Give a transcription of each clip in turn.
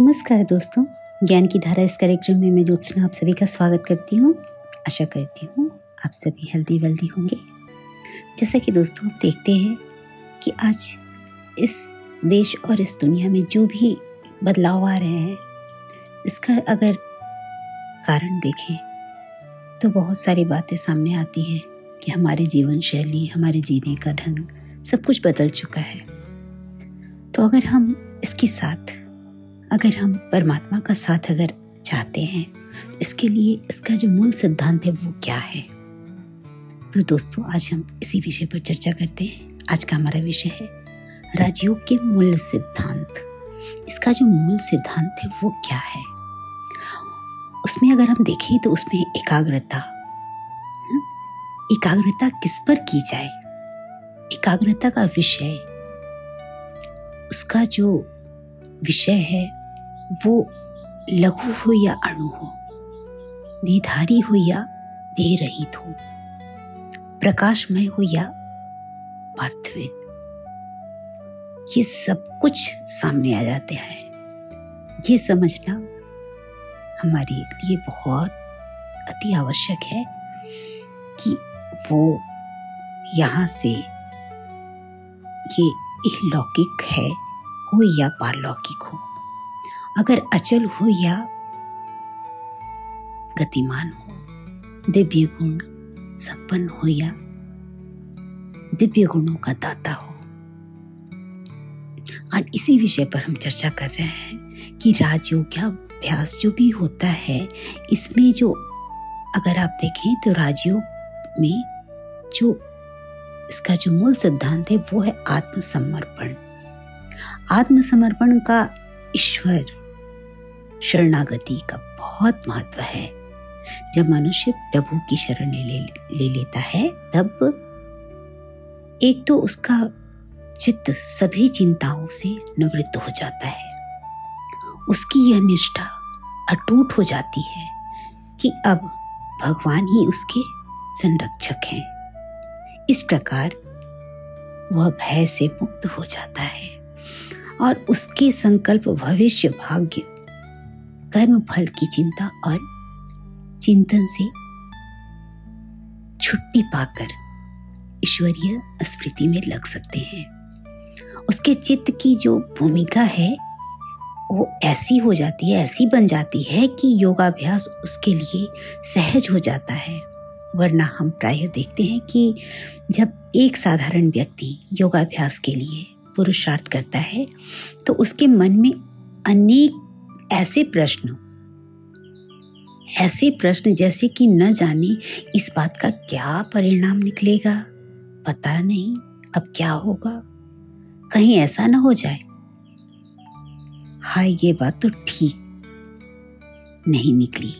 नमस्कार दोस्तों, ज्ञान की धारा इस कार्यक्रम में मैं ज्योत्सना आप सभी का स्वागत करती हूँ। आशा करती हूँ आप सभी हेल्दी वेल्दी होंगे। जैसा कि दोस्तों आप देखते हैं कि आज इस देश और इस दुनिया में जो भी बदलाव आ रहे हैं, इसका अगर कारण देखें तो बहुत सारी बातें सामने आती हैं कि हमारे जीवन शैली हमारे जीने का ढंग सब कुछ बदल चुका है। तो अगर हम इसके साथ अगर हम परमात्मा का साथ अगर चाहते हैं तो इसके लिए इसका जो मूल सिद्धांत है वो क्या है? तो दोस्तों, आज हम इसी विषय पर चर्चा करते हैं। आज का हमारा विषय है राजयोग के मूल सिद्धांत। इसका जो मूल सिद्धांत है वो क्या है? उसमें अगर हम देखें तो उसमें एकाग्रता हाँ? एकाग्रता किस पर की जाए? एकाग्रता का विषय, उसका जो विषय है वो लघु हो या अणु हो निधारी हो या दे रहित हो, प्रकाशमय हो या पार्थिव। ये सब कुछ सामने आ जाते हैं। ये समझना हमारे लिए बहुत अति आवश्यक है कि वो यहाँ से ये लौकिक है हो या पारलौकिक हो। अगर अचल हो या गतिमान हो, दिव्य गुण संपन्न हो या दिव्य गुणों का दाता हो। आज इसी विषय पर हम चर्चा कर रहे हैं कि राजयोगाभ्यास जो भी होता है, इसमें जो अगर आप देखें तो राजयोग में जो इसका जो मूल सिद्धांत है वो है आत्मसमर्पण। आत्मसमर्पण का ईश्वर शरणागति का बहुत महत्व है। जब मनुष्य प्रभु की शरण ले, ले लेता है तब एक तो उसका चित्त सभी चिंताओं से निवृत्त हो जाता है। उसकी यह निष्ठा अटूट हो जाती है कि अब भगवान ही उसके संरक्षक हैं। इस प्रकार वह भय से मुक्त हो जाता है और उसके संकल्प भविष्य भाग्य कर्म फल की चिंता और चिंतन से छुट्टी पाकर ईश्वरीय स्मृति में लग सकते हैं। उसके चित्त की जो भूमिका है, वो ऐसी हो जाती है, ऐसी बन जाती है कि योगाभ्यास उसके लिए सहज हो जाता है। वरना हम प्रायः देखते हैं कि जब एक साधारण व्यक्ति योगाभ्यास के लिए पुरुषार्थ करता है तो उसके मन में अनेक ऐसे प्रश्न ऐसे प्रश्न जैसे कि न जाने इस बात का क्या परिणाम निकलेगा। पता नहीं, अब क्या होगा? कहीं ऐसा ना हो जाए। हाँ ये बात तो ठीक नहीं निकली।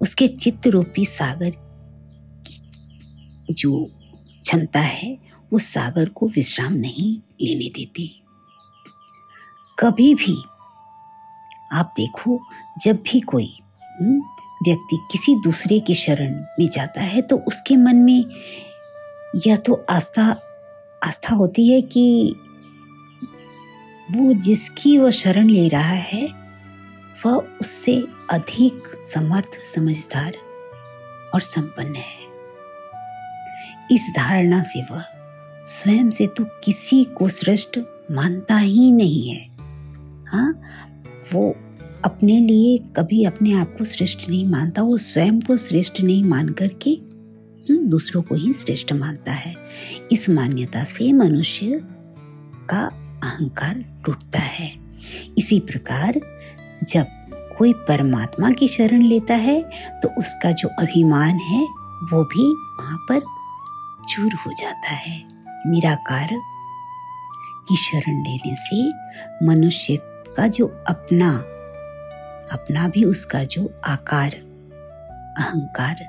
उसके चित्त रूपी सागर की जो क्षमता है, वो सागर को विश्राम नहीं लेने देती। कभी भी आप देखो जब भी कोई हम्म, व्यक्ति किसी दूसरे की शरण में जाता है तो उसके मन में यह तो आस्था आस्था होती है कि वो जिसकी वह शरण ले रहा है वह उससे अधिक समर्थ समझदार और संपन्न है। इस धारणा से वह स्वयं से तो किसी को श्रेष्ठ मानता ही नहीं है। हाँ वो अपने लिए कभी अपने आप को श्रेष्ठ नहीं मानता वो स्वयं को श्रेष्ठ नहीं मान करके हम्म, दूसरों को ही श्रेष्ठ मानता है। इस मान्यता से मनुष्य का अहंकार टूटता है। इसी प्रकार जब कोई परमात्मा की शरण लेता है तो उसका जो अभिमान है वो भी वहाँ पर चूर हो जाता है। निराकार की शरण लेने से मनुष्य का जो अपना अपना भी उसका जो आकार, अहंकार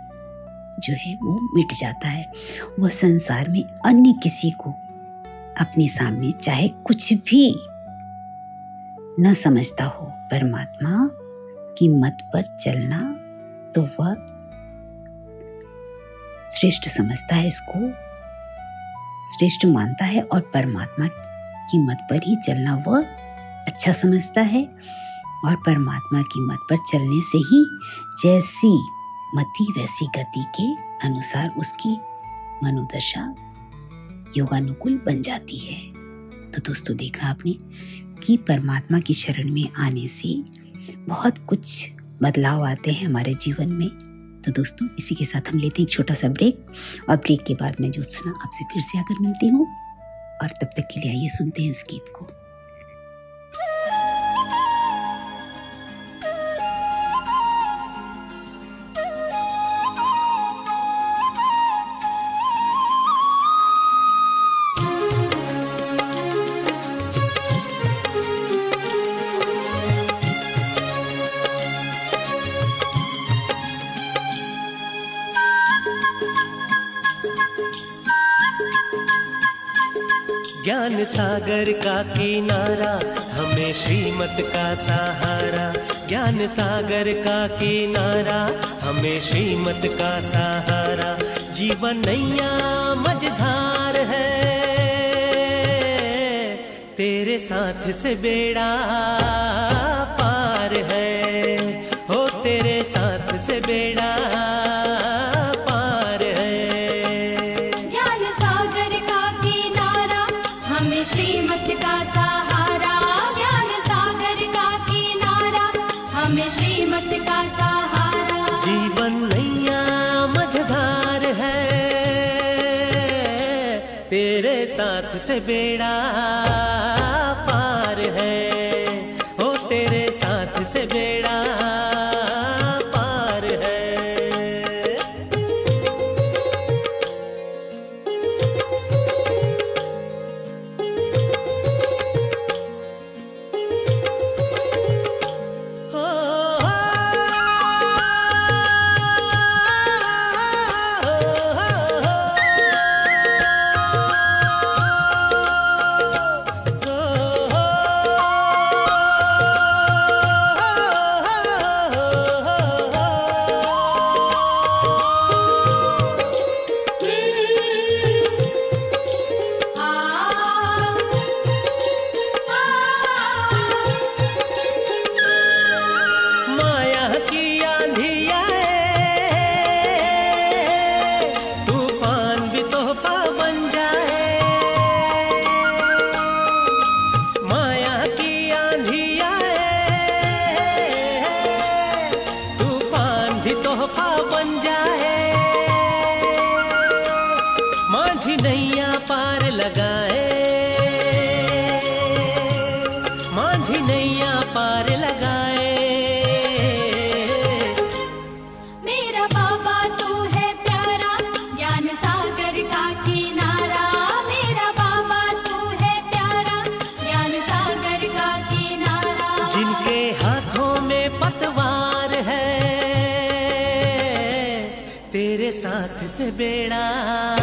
जो है वो मिट जाता है। वह संसार में अन्य किसी को अपने सामने चाहे कुछ भी न समझता हो, परमात्मा की मत पर चलना तो वह श्रेष्ठ समझता है, इसको श्रेष्ठ मानता है और परमात्मा की मत पर ही चलना वह अच्छा समझता है। और परमात्मा की मत पर चलने से ही जैसी मति वैसी गति के अनुसार उसकी मनोदशा योगानुकूल बन जाती है। तो दोस्तों, देखा आपने कि परमात्मा की शरण में आने से बहुत कुछ बदलाव आते हैं हमारे जीवन में। तो दोस्तों, इसी के साथ हम लेते हैं एक छोटा सा ब्रेक और ब्रेक के बाद मैं ज्योत्सना आपसे फिर से आकर मिलती हूँ। और तब तक के लिए आइए सुनते हैं इस गीत को। सागर का किनारा, हमें श्रीमत का सहारा। ज्ञान सागर का किनारा, हमें श्रीमत का सहारा। जीवन नैया मझधार है, तेरे साथ से बेड़ा साथ से बेड़ा साथ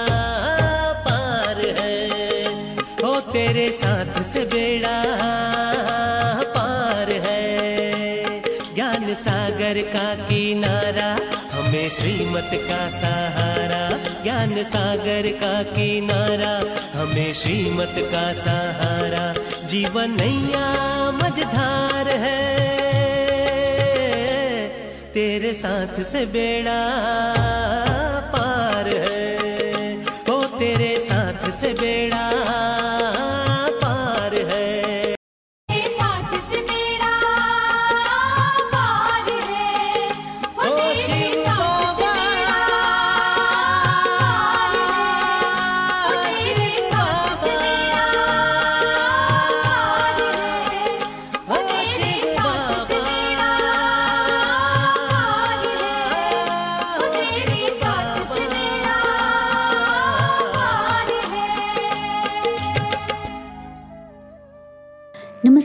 श्रीमत का सहारा, ज्ञान सागर का किनारा, हमें श्रीमत का सहारा। जीवन नैया मझधार है, तेरे साथ से बेड़ा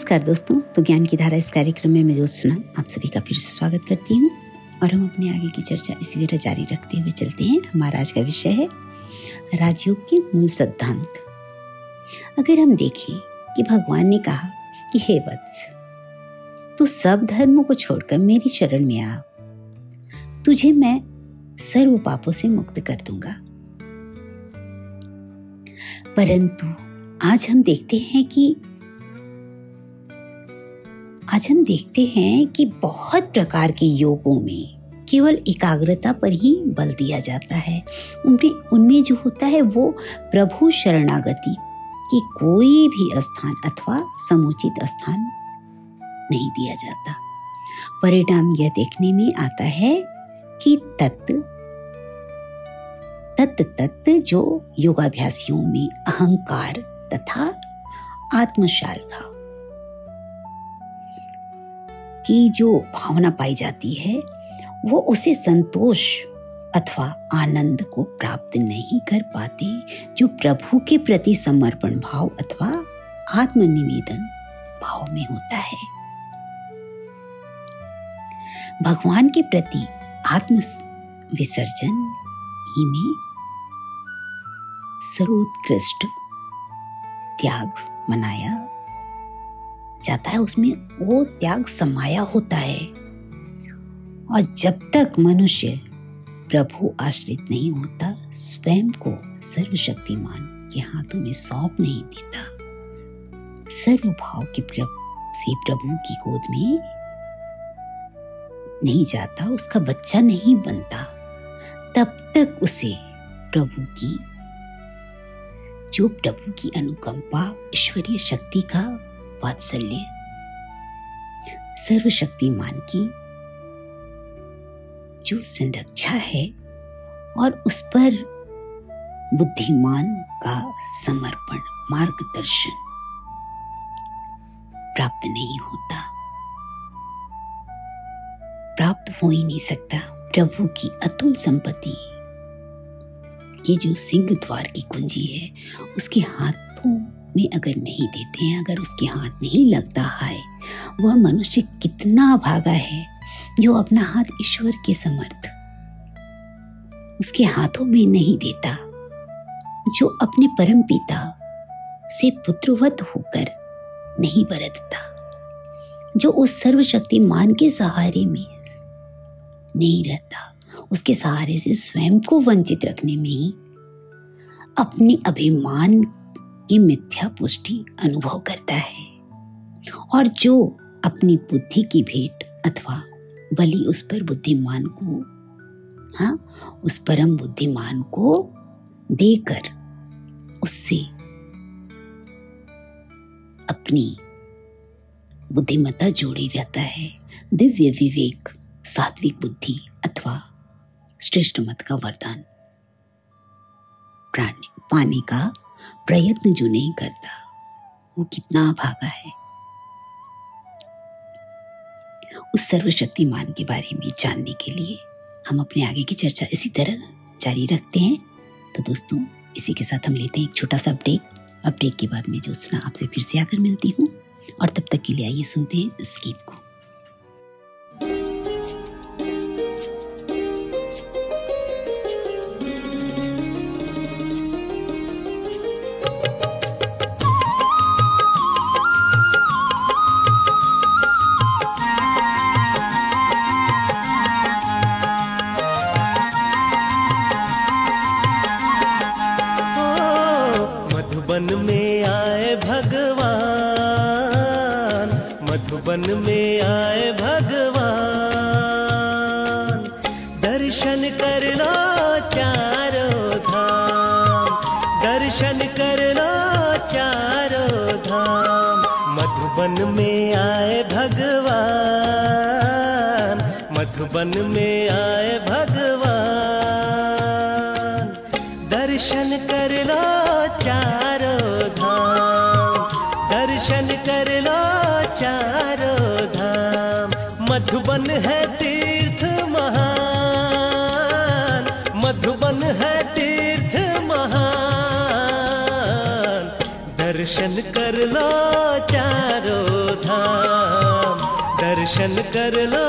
नमस्कार दोस्तों तो ज्ञान की धारा इस कार्यक्रम में मैं ज्योत्सना, आप सभी का फिर से स्वागत करती हूँ। और हम अपने आगे की चर्चा इसी तरह जारी रखते हुए चलते हैं। हमारा आज का विषय है राजयोग के मूल सिद्धांत। अगर हम देखें कि भगवान ने कहा कि, हे वत्स, तू सब धर्मों को छोड़कर मेरी शरण में आ। तुझे मैं सर्व पापों से मुक्त कर दूँगा। परंतु आज हम देखते हैं कि आज हम देखते हैं कि बहुत प्रकार के योगों में केवल एकाग्रता पर ही बल दिया जाता है। उनमें उनमें जो होता है वो प्रभु शरणागति की कोई भी स्थान अथवा समुचित स्थान नहीं दिया जाता। परिणाम यह देखने में आता है कि तत् तत् तत् जो योगाभ्यासियों में अहंकार तथा आत्मशाल की जो भावना पाई जाती है, वो उसे संतोष अथवा आनंद को प्राप्त नहीं कर पाते, जो प्रभु के प्रति समर्पण भाव अथवा आत्मनिवेदन भाव में होता है। भगवान के प्रति आत्म विसर्जन ही में सर्वोत्कृष्ट त्याग मनाया जाता है, उसमें वो त्याग समाया होता है। और जब तक मनुष्य प्रभु आश्रित नहीं होता, स्वयं को सर्वशक्तिमान के हाथों में सौंप नहीं देता। सर्वभाव के प्रभु, से प्रभु की गोद में नहीं जाता, उसका बच्चा नहीं बनता। तब तक उसे प्रभु की, जो प्रभु की अनुकंपा, ईश्वरीय शक्ति का वात्सल्य सर्वशक्तिमान की जो संरक्षा है और उस पर बुद्धिमान का समर्पण, मार्गदर्शन प्राप्त नहीं होता। प्राप्त हो ही नहीं सकता प्रभु की अतुल संपत्ति। ये जो सिंह द्वार की कुंजी है, उसके हाथों में अगर नहीं देते हैं, अगर उसके हाथ नहीं लगता है, वह मनुष्य कितना भागा है, जो अपना हाथ ईश्वर के समर्थ उसके हाथों में नहीं देता, जो अपने परम पिता से पुत्रवत होकर नहीं बरतता, जो उस सर्वशक्तिमान के सहारे में नहीं रहता, उसके सहारे से स्वयं को वंचित रखने में ही अपने अभिमान की मिथ्या पुष्टि अनुभव करता है। और जो अपनी बुद्धि की भेंट अथवा बलि उस पर बुद्धिमान को हाँ उस परम बुद्धिमान को देकर उससे अपनी बुद्धिमत्ता जोड़ी रहता है। दिव्य विवेक, सात्विक बुद्धि अथवा श्रेष्ठ मत का वरदान पाने का प्रयत्न जो नहीं करता, वो कितना भागा है। उस सर्वशक्तिमान के बारे में जानने के लिए हम अपने आगे की चर्चा इसी तरह जारी रखते हैं। तो दोस्तों, इसी के साथ हम लेते हैं एक छोटा सा ब्रेक अब ब्रेक के बाद में ज्योत्सना आपसे फिर से आकर मिलती हूँ। और तब तक के लिए आइए सुनते हैं इस गीत को। दर्शन कर लो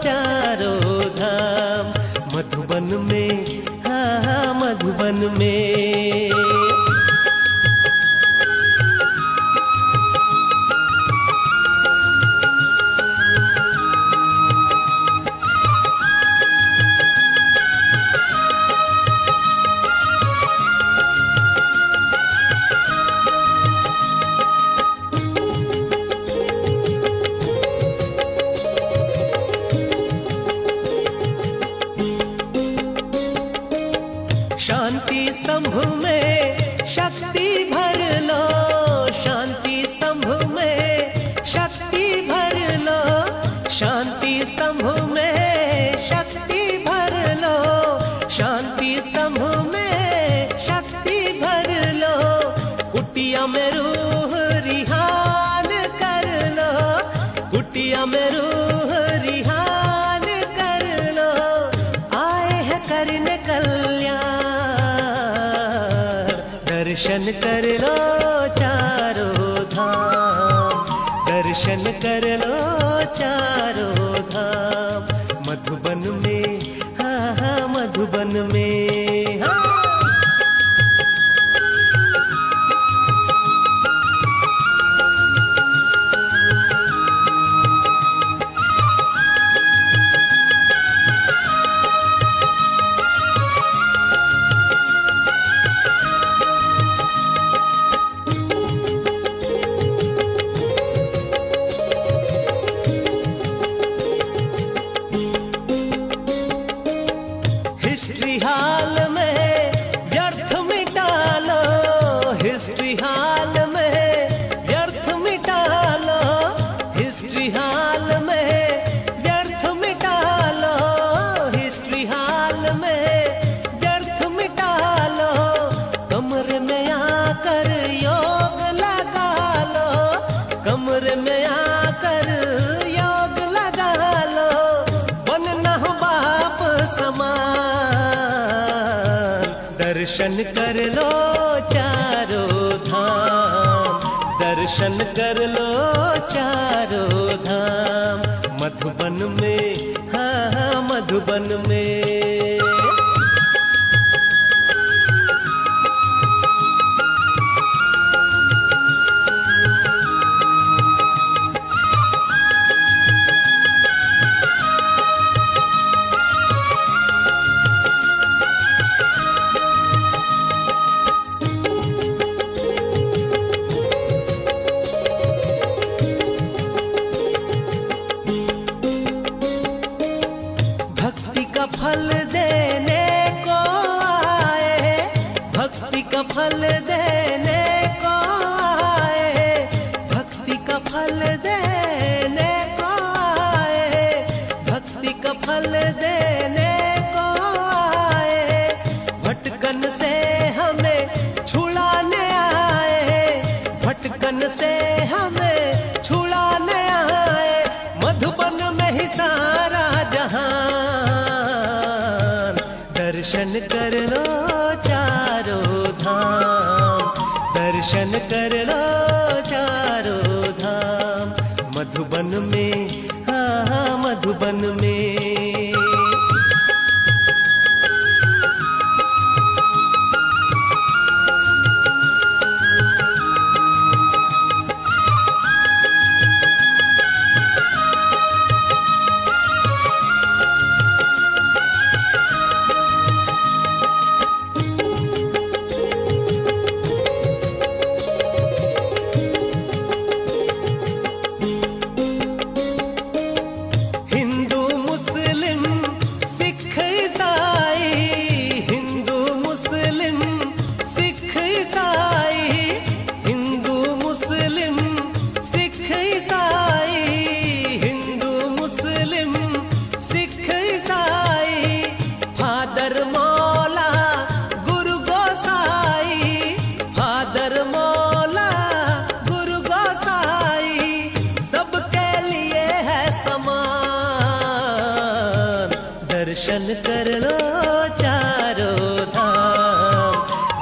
चारों धाम। मधुबन में हाँ हाँ मधुबन में।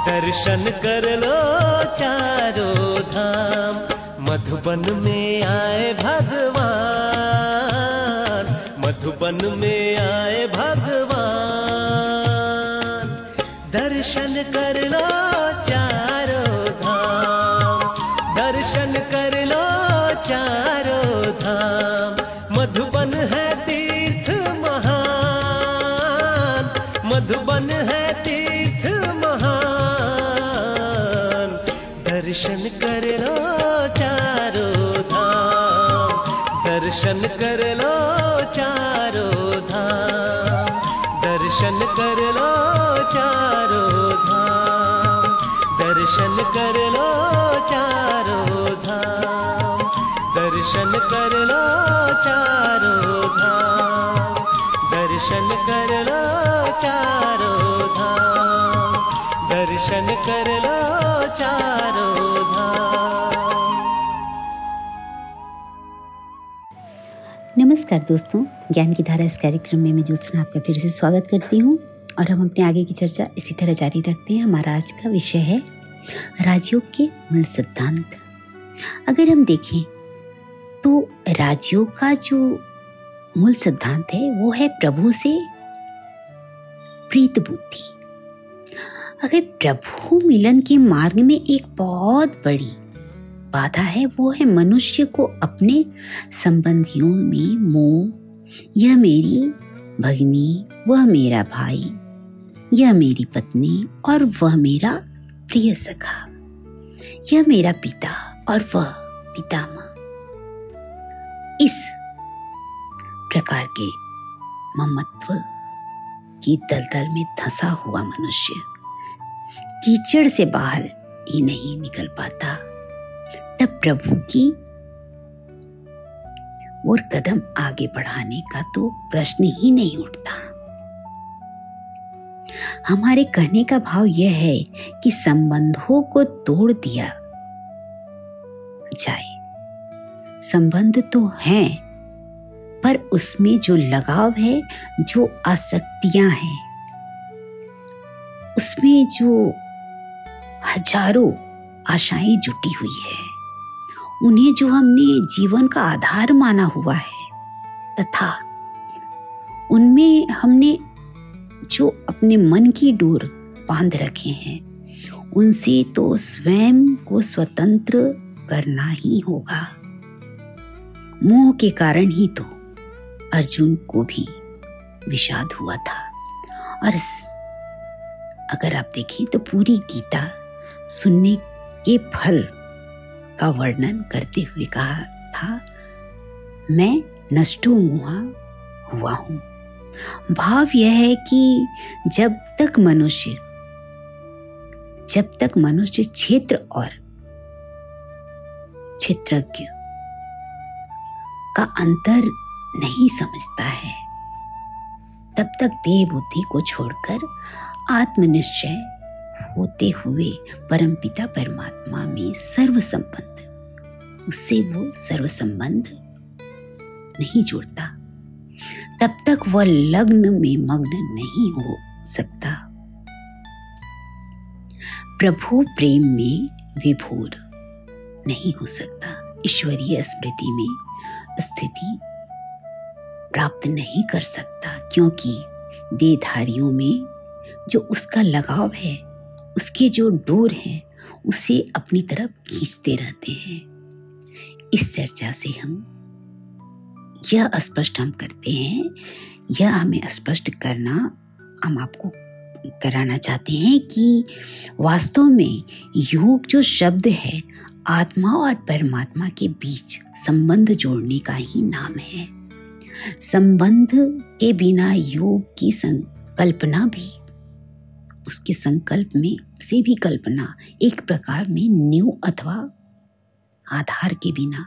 दर्शन कर लो चारों धाम। मधुबन में आए भगवान। मधुबन में आए भगवान। दर्शन कर लो चारों दर्शन कर लो चारों धाम दर्शन कर नमस्कार दोस्तों, ज्ञान की धारा इस कार्यक्रम में मैं ज्योत्सना आपका फिर से स्वागत करती हूँ और हम अपने आगे की चर्चा इसी तरह जारी रखते हैं। हमारा आज का विषय है राजयोग के मूल सिद्धांत। अगर हम देखें तो राजयोग का जो मूल सिद्धांत है, वो है प्रभु से प्रीत बुद्धि। अगर प्रभु मिलन के मार्ग में एक बहुत बड़ी बाधा है, वो है मनुष्य को अपने संबंधियों में मोह। यह मेरी भगनी, वह मेरा भाई, यह मेरी पत्नी और वह मेरा प्रिय सखा, यह मेरा पिता और वह पितामह। इस प्रकार के ममत्व की दलदल में धंसा हुआ मनुष्य कीचड़ से बाहर ही नहीं निकल पाता। तब प्रभु की और कदम आगे बढ़ाने का तो प्रश्न ही नहीं उठता। हमारे कहने का भाव यह है कि संबंधों को तोड़ दिया जाए। संबंध तो हैं, पर उसमें जो लगाव है, जो आसक्तियाँ हैं, उसमें जो हज़ारों आशाएँ जुटी हुई है। उन्हें जो हमने जीवन का आधार माना हुआ है, तथा उनमें हमने जो अपने मन की डोर बाँध रखे हैं, उनसे तो स्वयं को स्वतंत्र करना ही होगा। मोह के कारण ही तो अर्जुन को भी विषाद हुआ था। और अगर आप देखें तो पूरी गीता सुनने के फल का वर्णन करते हुए कहा था, मैं नष्टो मुहा हुआ हूँ। भाव यह है कि जब तक मनुष्य, जब तक मनुष्य क्षेत्र और क्षेत्रज्ञ का अंतर नहीं समझता है, तब तक देह बुद्धि को छोड़कर आत्मनिश्चय होते हुए परमपिता परमात्मा में सर्व संबंध उससे वो सर्व संबंध नहीं जुड़ता। तब तक वह लग्न में मग्न नहीं हो सकता। प्रभु प्रेम में विभोर नहीं हो सकता। ईश्वरीय स्मृति में स्थिति प्राप्त नहीं कर सकता, क्योंकि देधारियों में जो उसका लगाव है उसके जो डोर हैं, उसे अपनी तरफ़ खींचते रहते हैं। इस चर्चा से हम यह स्पष्ट हम करते हैं, यह हमें स्पष्ट करना, हम आपको कराना चाहते हैं कि वास्तव में योग जो शब्द है, आत्मा और परमात्मा के बीच संबंध जोड़ने का ही नाम है। संबंध के बिना योग की संकल्पना भी उसके संकल्प में से भी कल्पना एक प्रकार में न्यू अथवा आधार के बिना,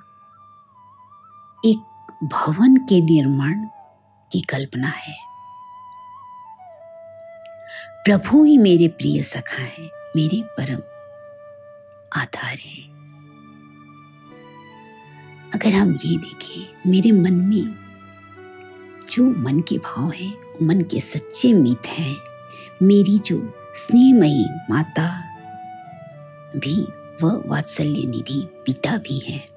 एक भवन के निर्माण की कल्पना है। प्रभु ही मेरे प्रिय सखा है, मेरे परम आधार है। अगर हम ये देखें, मेरे मन में जो मन के भाव है, मन के सच्चे मित हैं, मेरी जो स्नेहमयी माता भी, वह वात्सल्य निधि पिता भी हैं।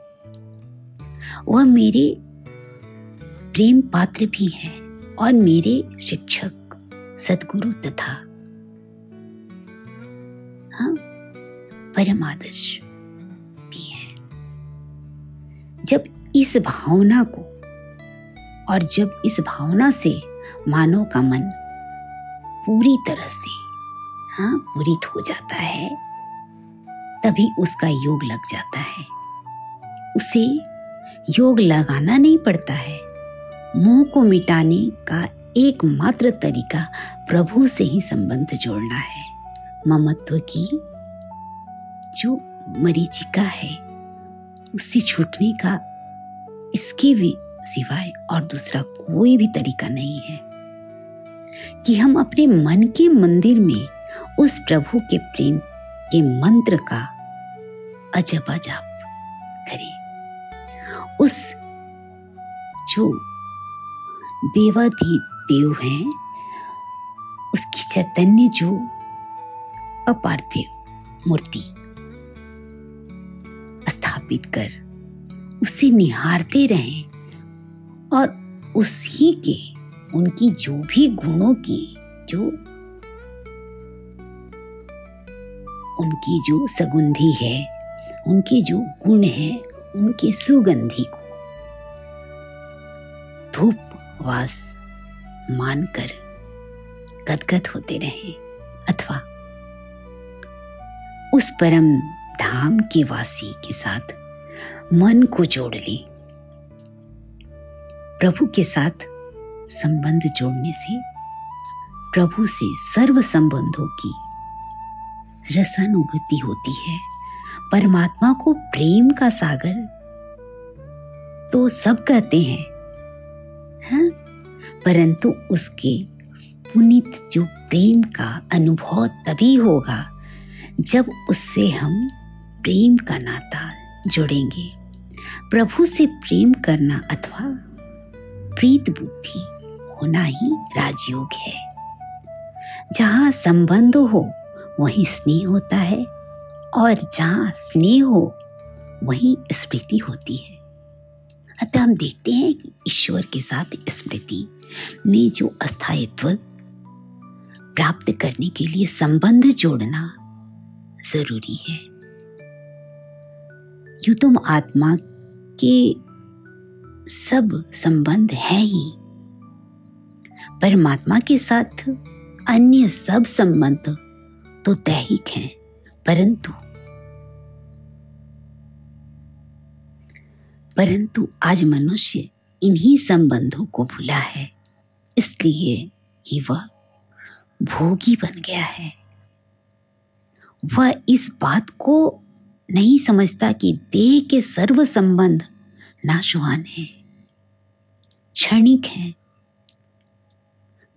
वह मेरे प्रेम पात्र भी हैं और मेरे शिक्षक, सदगुरु तथा हाँ परम भी है। जब इस भावना को और जब इस भावना से मानव का मन पूरी तरह से हाँ पूरित हो जाता है, तभी उसका योग लग जाता है। उसे योग लगाना नहीं पड़ता है। मोह को मिटाने का एकमात्र तरीका प्रभु से ही संबंध जोड़ना है। ममत्व की जो मरीचिका है, उससे छूटने का इसके भी सिवाय और दूसरा कोई भी तरीका नहीं है। कि हम अपने मन के मंदिर में उस प्रभु के प्रेम के मंत्र का अजब जाप करें। उस जो देवाधि देव हैं, उसकी चैतन्य जो अपार्थिव मूर्ति स्थापित कर उसे निहारते रहें और उसी के, उनकी जो भी गुणों की, जो उनकी जो सगुंधी है, उनके जो गुण है, उनके सुगंधी को धूप वास मानकर गदगद होते रहे, अथवा उस परम धाम के वासी के साथ मन को जोड़ ले। प्रभु के साथ संबंध जोड़ने से, प्रभु से सर्व संबंधों की रसानुभूति होती है। परमात्मा को प्रेम का सागर तो सब कहते हैं हाँ? परंतु उसके पुनित जो प्रेम का अनुभव तभी होगा जब उससे हम प्रेम का नाता जुड़ेंगे। प्रभु से प्रेम करना अथवा प्रीत बुद्धि होना ही राजयोग है। जहाँ संबंध हो वहीं स्नेह होता है और जहाँ स्नेह हो, वहीं स्मृति होती है। अतः हम देखते हैं कि ईश्वर के साथ स्मृति में जो अस्थायित्व प्राप्त करने के लिए संबंध जोड़ना ज़रूरी है। यू तुम आत्मा के सब संबंध है ही। परमात्मा के साथ अन्य सब संबंध तो दैहिक हैं, परंतु परंतु आज मनुष्य इन्हीं संबंधों को भूला है, इसलिए ही वह भोगी बन गया है। वह इस बात को नहीं समझता कि देह के सर्व संबंध नाशवान है, क्षणिक है,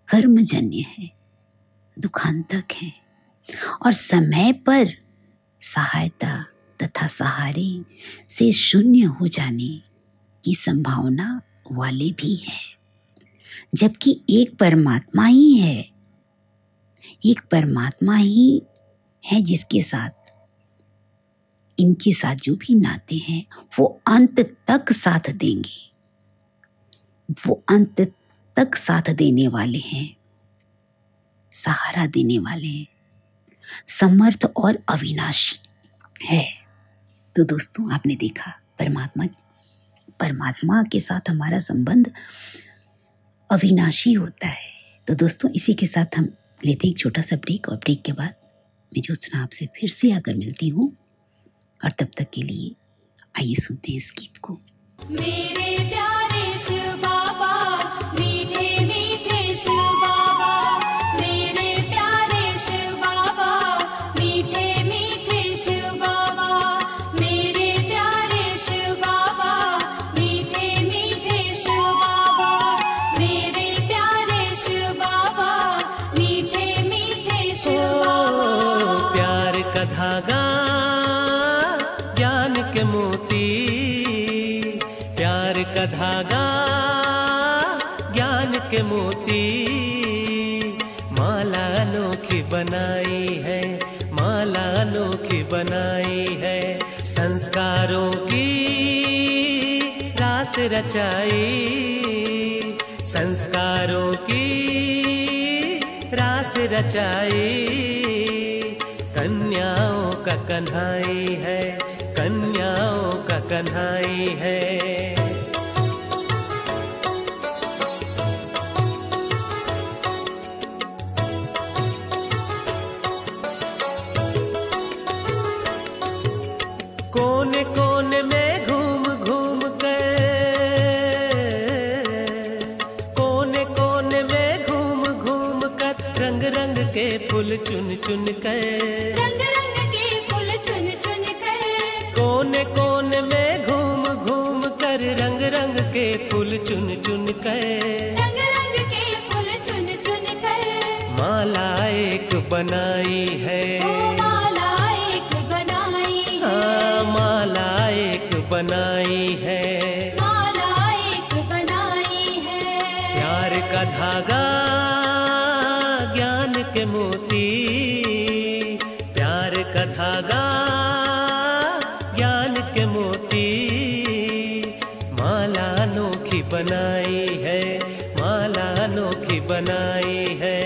कर्मजन्य है, दुखांतक है। और समय पर सहायता तथा सहारे से शून्य हो जाने की संभावना वाले भी हैं। जबकि एक परमात्मा ही है। एक परमात्मा ही है जिसके साथ, इनके साथ जो भी नाते हैं, वो अंत तक साथ देंगे। वो अंत तक साथ देने वाले हैं। सहारा देने वाले हैं। समर्थ और अविनाशी है। तो दोस्तों, आपने देखा परमात्मा परमात्मा के साथ हमारा संबंध अविनाशी होता है। तो दोस्तों, इसी के साथ हम लेते हैं एक छोटा सा ब्रेक और ब्रेक के बाद मैं ज्योत्सना आपसे फिर से आकर मिलती हूँ। और तब तक के लिए आइए सुनते हैं इस गीत को। मेरे प्यारे धागा, ज्ञान के मोती, माला अनोखी बनाई है, माला अनोखी बनाई है, संस्कारों की रास रचाई, संस्कारों की रास रचाई, कन्याओं का कन्हाई है, कन्याओं का कन्हाई है। चुन कर रंग रंग के फूल चुन चुन कर। कोने कोने में घूम घूम कर रंग रंग के फूल चुन चुन कर। रंग रंग के फूल चुन चुन कर। माला एक बनाई है। माला एक बनाई है। हाँ माला एक बनाई है। माला एक बनाई है। प्यार का धागा का ज्ञान के मोती, माला अनोखी बनाई है, माला अनोखी बनाई है।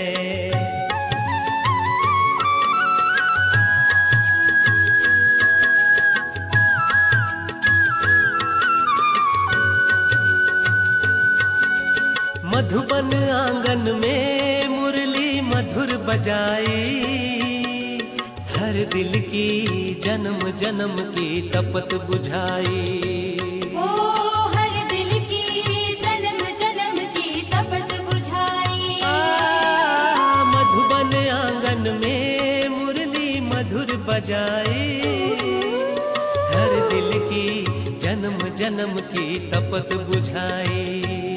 मधुबन आँगन में मुरली मधुर बजाई हर दिल की जन्म जन्म की तपत बुझाई। ओ हर दिल की जन्म जन्म की तपत बुझाई। मधुबन आँगन में मुरली मधुर बजाई। हर दिल की जन्म जन्म की तपत बुझाई।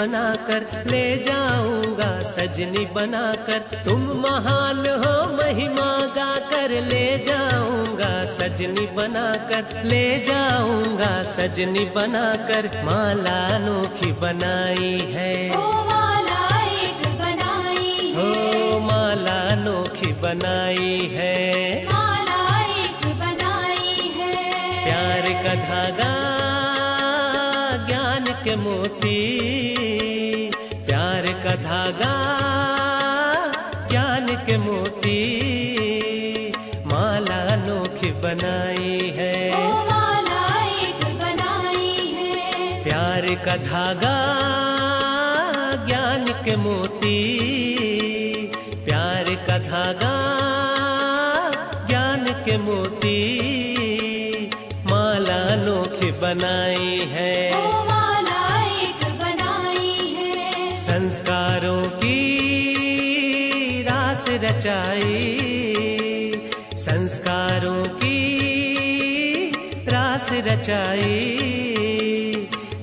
बनाकर ले जाऊँगा सजनी बनाकर। तुम महान हो महिमा गाकर ले जाऊँगा सजनी बनाकर ले जाऊँगा सजनी बनाकर माला अनोखी बनाई है। ओ माला एक बनाई हो माला अनोखी बनाई है। धागा ज्ञान के मोती माला अनोखी बनाई है। माला एक बनाई है। प्यार का धागा ज्ञान के मोती प्यार का धागा ज्ञान के मोती माला अनोखी बनाई है। रास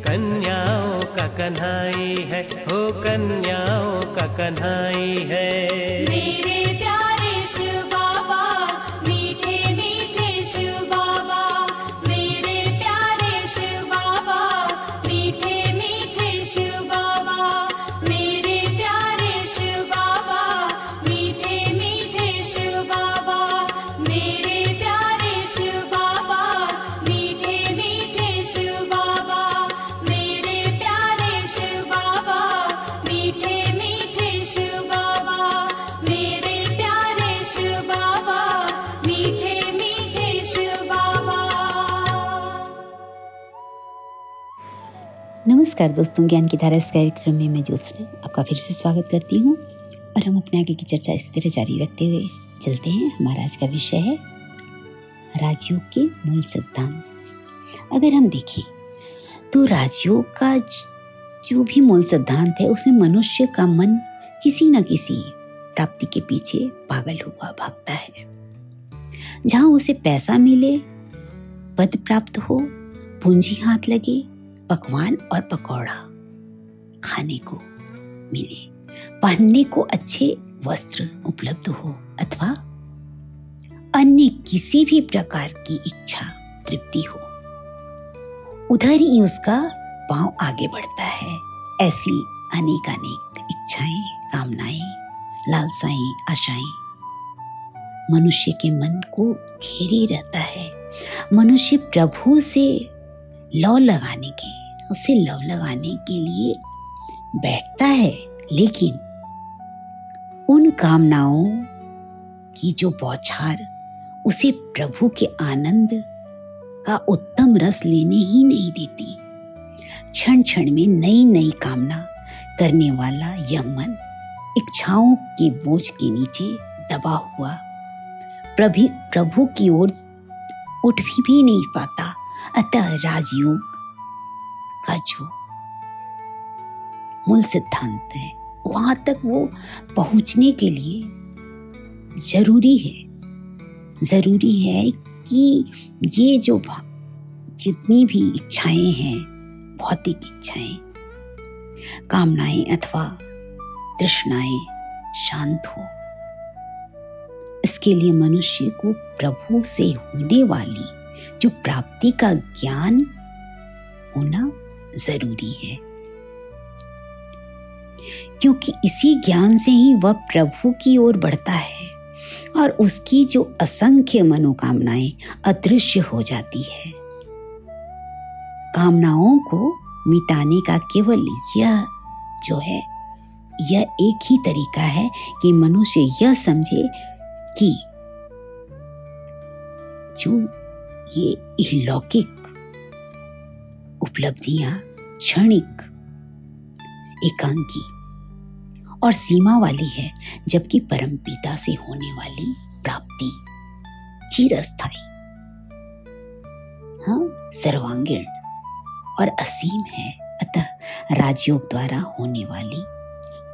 कन्याओं का कन्हाई है हो कन्याओं का कन्हाई है। मेरे नमस्कार दोस्तों, ज्ञान की धारा इस कार्यक्रम में मैं ज्योत्सना आपका फिर से स्वागत करती हूँ। और हम अपने आगे की चर्चा इसी तरह जारी रखते हुए चलते हैं। हमारा आज का विषय है राजयोग के मूल सिद्धांत। अगर हम देखें तो राजयोग का जो भी मूल सिद्धांत है, उसमें मनुष्य का मन किसी न किसी प्राप्ति के पीछे पागल हुआ भागता है। जहाँ उसे पैसा मिले, पद प्राप्त हो, पूंजी हाथ लगे पकवान और पकौड़ा खाने को मिले। पहनने को अच्छे वस्त्र उपलब्ध हो अथवा अन्य किसी भी प्रकार की इच्छा तृप्ति हो। उधर ही उसका पाँव आगे बढ़ता है। ऐसी अनेक अनेक इच्छाएँ, कामनाएँ, लालसाएँ, आशाएँ मनुष्य के मन को घेरे रहता है। मनुष्य प्रभु से लव लगाने के उसे लव लगाने के लिए बैठता है लेकिन उन कामनाओं की जो बौछार उसे प्रभु के आनंद का उत्तम रस लेने ही नहीं देती। क्षण क्षण में नई नई कामना करने वाला यह मन इच्छाओं के बोझ के नीचे दबा हुआ। प्रभु प्रभु की ओर उठ भी, भी नहीं पाता। अतः राजयोग का जो मूल सिद्धांत है, वहाँ तक वो पहुँचने के लिए ज़रूरी है। ज़रूरी है कि ये जो जितनी भी इच्छाएँ हैं, भौतिक इच्छाएँ, कामनाएँ अथवा तृष्णाएँ शांत हो, इसके लिए मनुष्य को प्रभु से होने वाली जो प्राप्ति का ज्ञान होना ज़रूरी है। क्योंकि इसी ज्ञान से ही वह प्रभु की ओर बढ़ता है और उसकी जो असंख्य मनोकामनाएँ अदृश्य हो जाती है। कामनाओं को मिटाने का केवल यह जो है, यह एक ही तरीका है कि मनुष्य यह समझे कि जो ये इलौकिक उपलब्धियाँ क्षणिक एकांकी और सीमा वाली है, जबकि परमपिता से होने वाली प्राप्ति चिरस्थाई हाँ सर्वांगीण और असीम है, अतः राजयोग द्वारा होने वाली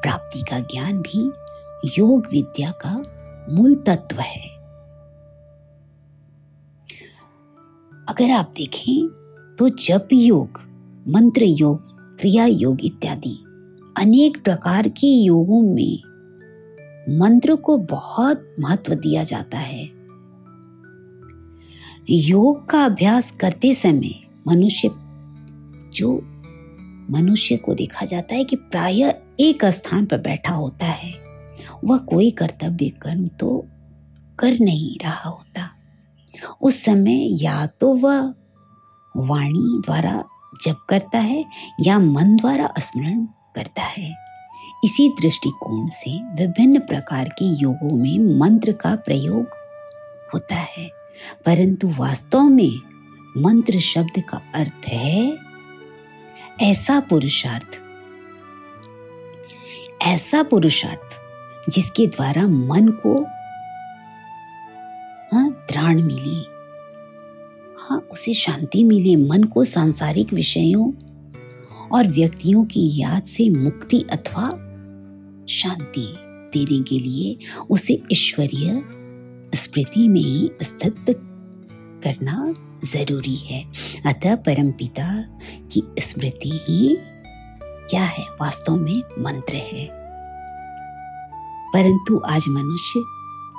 प्राप्ति का ज्ञान भी योग विद्या का मूल तत्व है। अगर आप देखें तो जप योग मंत्र योग क्रिया योग इत्यादि। अनेक प्रकार के योगों में मंत्र को बहुत महत्व दिया जाता है। योग का अभ्यास करते समय मनुष्य, जो मनुष्य को देखा जाता है कि प्राय एक स्थान पर बैठा होता है, वह कोई कर्तव्य कर्म तो कर नहीं रहा होता। उस समय या तो वह वाणी द्वारा जप करता है या मन द्वारा स्मरण करता है। इसी दृष्टिकोण से विभिन्न प्रकार के योगों में मंत्र का प्रयोग होता है। परंतु वास्तव में मंत्र शब्द का अर्थ है ऐसा पुरुषार्थ। ऐसा पुरुषार्थ जिसके द्वारा मन को हाँ त्राण मिले। हाँ उसे शांति मिले मन को सांसारिक विषयों और व्यक्तियों की याद से मुक्ति अथवा शांति देने के लिए उसे ईश्वरीय स्मृति में ही स्थित करना ज़रूरी है। अतः परमपिता की स्मृति ही क्या है? वास्तव में मंत्र है। परंतु आज मनुष्य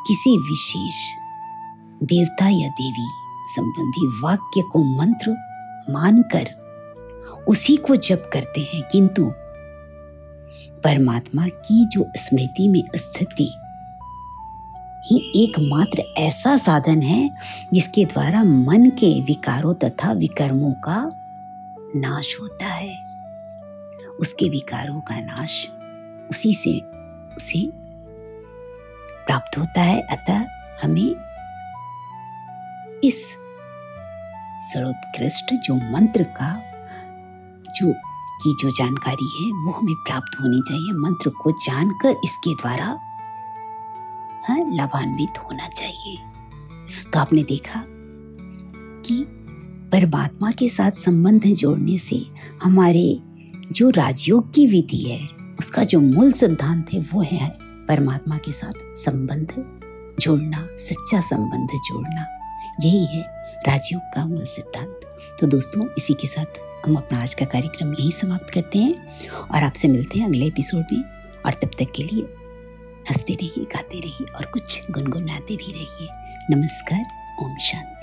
किसी विशेष देवता या देवी संबंधी वाक्य को मंत्र मानकर उसी को जप करते हैं, किंतु परमात्मा की जो स्मृति में स्थिति ही एकमात्र ऐसा साधन है, जिसके द्वारा मन के विकारों तथा विकर्मों का नाश होता है। उसके विकारों का नाश उसी से, उसे प्राप्त होता है, अतः हमें इस सर्वोत्कृष्ट जो मंत्र का, जो, की जो जानकारी है वो हमें प्राप्त होनी चाहिए, मंत्र को जानकर इसके द्वारा हाँ लाभान्वित होना चाहिए। तो आपने देखा कि परमात्मा के साथ संबंध जोड़ने से हमारे जो राजयोग की विधि है, उसका जो मूल सिद्धांत है, वो है परमात्मा के साथ संबंध जोड़ना, सच्चा संबंध जोड़ना। यही है राजयोग का मूल सिद्धांत। तो दोस्तों, इसी के साथ हम अपना आज का कार्यक्रम यही समाप्त करते हैं और आपसे मिलते हैं अगले एपिसोड में। और तब तक के लिए हँसते रहिए, गाते रहिए और कुछ गुनगुनाते भी रहिए। नमस्कार, ओम शांति।